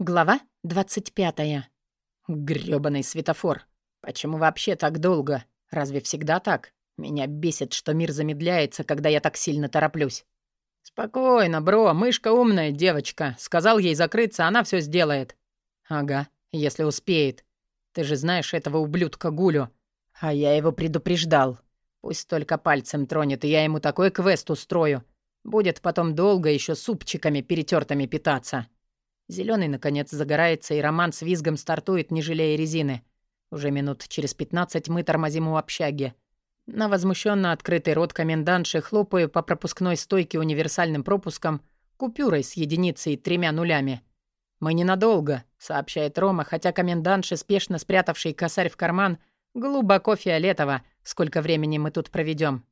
Глава 25. Грёбаный светофор. Почему вообще так долго? Разве всегда так? Меня бесит, что мир замедляется, когда я так сильно тороплюсь. Спокойно, бро, мышка умная девочка. Сказал ей закрыться, она все сделает. Ага, если успеет. Ты же знаешь этого ублюдка Гулю. А я его предупреждал. Пусть только пальцем тронет, и я ему такой квест устрою. Будет потом долго еще супчиками перетертыми питаться. Зеленый наконец, загорается, и Роман с визгом стартует, не жалея резины. Уже минут через пятнадцать мы тормозим у общаги. На возмущенно открытый рот комендантши хлопаю по пропускной стойке универсальным пропуском, купюрой с единицей и тремя нулями. «Мы ненадолго», — сообщает Рома, хотя комендантши, спешно спрятавший косарь в карман, глубоко фиолетово, сколько времени мы тут проведем.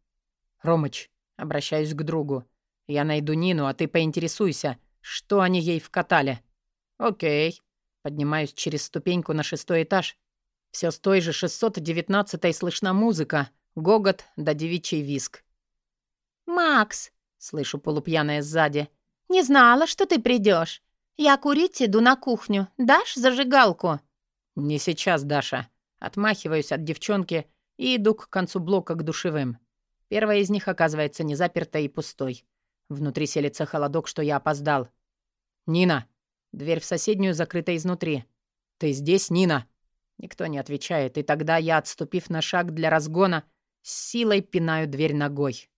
«Ромыч», — обращаюсь к другу, — «я найду Нину, а ты поинтересуйся, что они ей вкатали». «Окей». Поднимаюсь через ступеньку на шестой этаж. Все с той же 619-й слышна музыка, гогот да девичий виск. «Макс!» — слышу полупьяная сзади. «Не знала, что ты придешь. Я курить иду на кухню. Дашь зажигалку?» «Не сейчас, Даша». Отмахиваюсь от девчонки и иду к концу блока к душевым. Первая из них оказывается не запертой и пустой. Внутри селится холодок, что я опоздал. «Нина!» Дверь в соседнюю закрыта изнутри. «Ты здесь, Нина?» Никто не отвечает, и тогда я, отступив на шаг для разгона, с силой пинаю дверь ногой.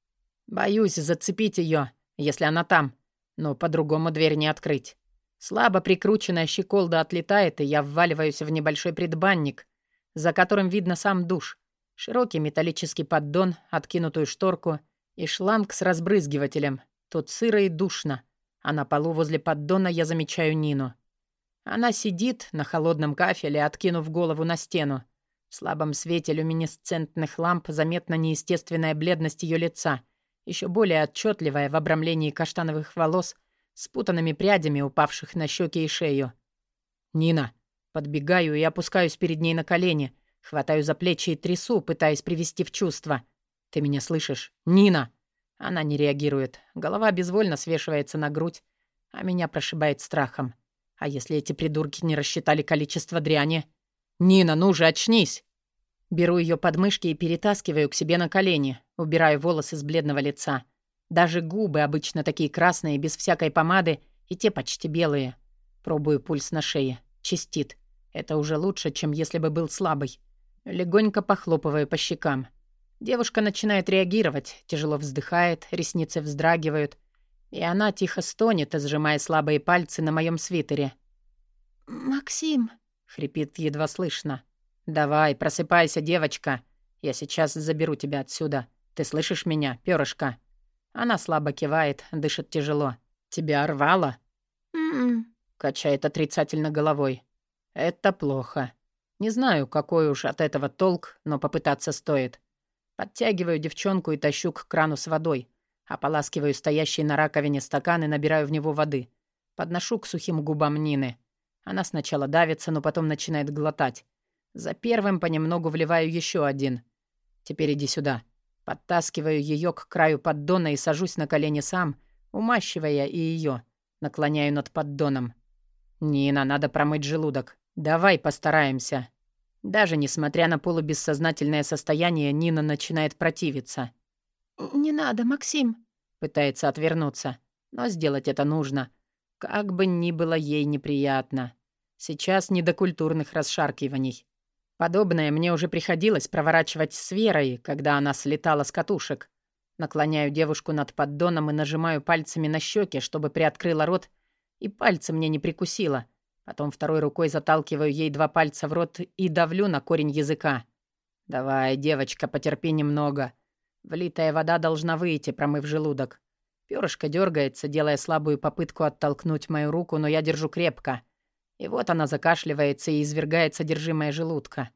Боюсь зацепить ее, если она там, но по-другому дверь не открыть. Слабо прикрученная щеколда отлетает, и я вваливаюсь в небольшой предбанник, за которым видно сам душ. Широкий металлический поддон, откинутую шторку и шланг с разбрызгивателем. Тут сыро и душно а на полу возле поддона я замечаю Нину. Она сидит на холодном кафеле, откинув голову на стену. В слабом свете люминесцентных ламп заметна неестественная бледность ее лица, еще более отчетливая в обрамлении каштановых волос, спутанными прядями, упавших на щеки и шею. «Нина!» Подбегаю и опускаюсь перед ней на колени, хватаю за плечи и трясу, пытаясь привести в чувство. «Ты меня слышишь? Нина!» Она не реагирует. Голова безвольно свешивается на грудь, а меня прошибает страхом. А если эти придурки не рассчитали количество дряни? «Нина, ну же, очнись!» Беру ее подмышки и перетаскиваю к себе на колени, убираю волосы с бледного лица. Даже губы, обычно такие красные, без всякой помады, и те почти белые. Пробую пульс на шее. Чистит. Это уже лучше, чем если бы был слабый. Легонько похлопываю по щекам. Девушка начинает реагировать, тяжело вздыхает, ресницы вздрагивают, и она тихо стонет, сжимая слабые пальцы на моем свитере. «Максим», — хрипит едва слышно. «Давай, просыпайся, девочка. Я сейчас заберу тебя отсюда. Ты слышишь меня, перышко?» Она слабо кивает, дышит тяжело. «Тебя рвало?» «М-м», качает отрицательно головой. «Это плохо. Не знаю, какой уж от этого толк, но попытаться стоит. Подтягиваю девчонку и тащу к крану с водой. Ополаскиваю стоящий на раковине стакан и набираю в него воды. Подношу к сухим губам Нины. Она сначала давится, но потом начинает глотать. За первым понемногу вливаю еще один. Теперь иди сюда. Подтаскиваю ее к краю поддона и сажусь на колени сам, умащивая и ее. Наклоняю над поддоном. «Нина, надо промыть желудок. Давай постараемся». Даже несмотря на полубессознательное состояние, Нина начинает противиться. «Не надо, Максим», — пытается отвернуться. Но сделать это нужно. Как бы ни было ей неприятно. Сейчас не до культурных расшаркиваний. Подобное мне уже приходилось проворачивать с Верой, когда она слетала с катушек. Наклоняю девушку над поддоном и нажимаю пальцами на щеки, чтобы приоткрыла рот, и пальцы мне не прикусила — Потом второй рукой заталкиваю ей два пальца в рот и давлю на корень языка. «Давай, девочка, потерпи немного. Влитая вода должна выйти, промыв желудок». Пёрышко дергается, делая слабую попытку оттолкнуть мою руку, но я держу крепко. И вот она закашливается и извергает содержимое желудка.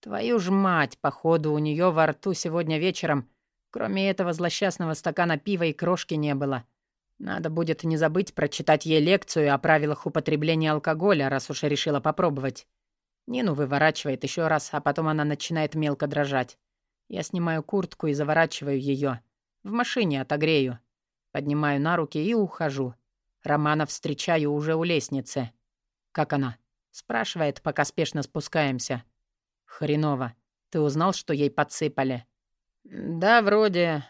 Твою ж мать, походу, у нее во рту сегодня вечером, кроме этого злосчастного стакана пива и крошки не было. Надо будет не забыть прочитать ей лекцию о правилах употребления алкоголя, раз уж решила попробовать. Нину выворачивает еще раз, а потом она начинает мелко дрожать. Я снимаю куртку и заворачиваю ее. В машине отогрею. Поднимаю на руки и ухожу. Романа встречаю уже у лестницы. «Как она?» — спрашивает, пока спешно спускаемся. «Хреново. Ты узнал, что ей подсыпали?» «Да, вроде.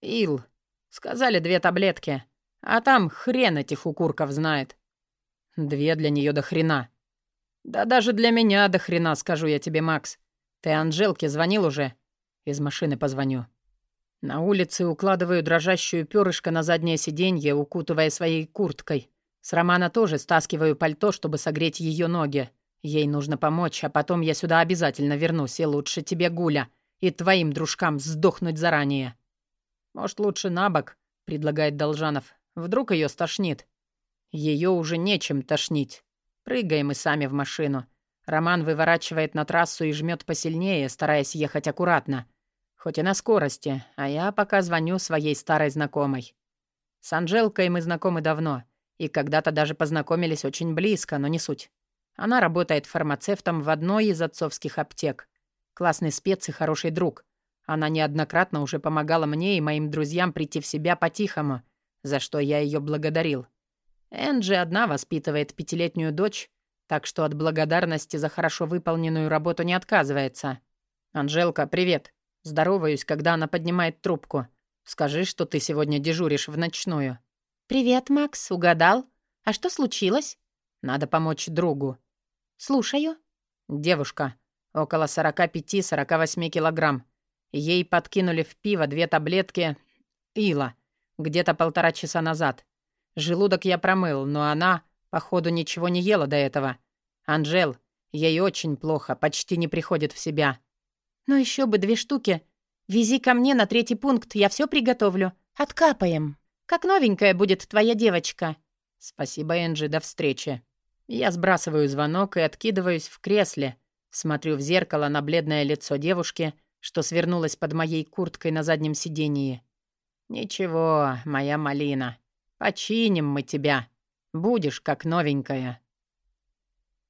Ил. Сказали две таблетки. А там хрен этих укурков знает. Две для нее до хрена. Да даже для меня до хрена, скажу я тебе, Макс. Ты Анжелке звонил уже? Из машины позвоню. На улице укладываю дрожащую перышко на заднее сиденье, укутывая своей курткой. С Романа тоже стаскиваю пальто, чтобы согреть ее ноги. Ей нужно помочь, а потом я сюда обязательно вернусь, и лучше тебе, Гуля, и твоим дружкам сдохнуть заранее. Может, лучше на бок, предлагает Должанов. Вдруг ее стошнит. Ее уже нечем тошнить. Прыгаем мы сами в машину. Роман выворачивает на трассу и жмет посильнее, стараясь ехать аккуратно. Хоть и на скорости, а я пока звоню своей старой знакомой. С Анжелкой мы знакомы давно, и когда-то даже познакомились очень близко, но не суть. Она работает фармацевтом в одной из отцовских аптек. Классный спец и хороший друг. Она неоднократно уже помогала мне и моим друзьям прийти в себя по-тихому, за что я ее благодарил. Энджи одна воспитывает пятилетнюю дочь, так что от благодарности за хорошо выполненную работу не отказывается. «Анжелка, привет!» Здороваюсь, когда она поднимает трубку. «Скажи, что ты сегодня дежуришь в ночную». «Привет, Макс, угадал? А что случилось?» «Надо помочь другу». «Слушаю». «Девушка, около 45-48 килограмм. Ей подкинули в пиво две таблетки ила где-то полтора часа назад. Желудок я промыл, но она, походу, ничего не ела до этого. Анжел, ей очень плохо, почти не приходит в себя. Ну еще бы две штуки. Вези ко мне на третий пункт, я все приготовлю. Откапаем. Как новенькая будет твоя девочка. Спасибо, Энджи, до встречи. Я сбрасываю звонок и откидываюсь в кресле. Смотрю в зеркало на бледное лицо девушки, что свернулась под моей курткой на заднем сидении. «Ничего, моя малина, починим мы тебя. Будешь как новенькая».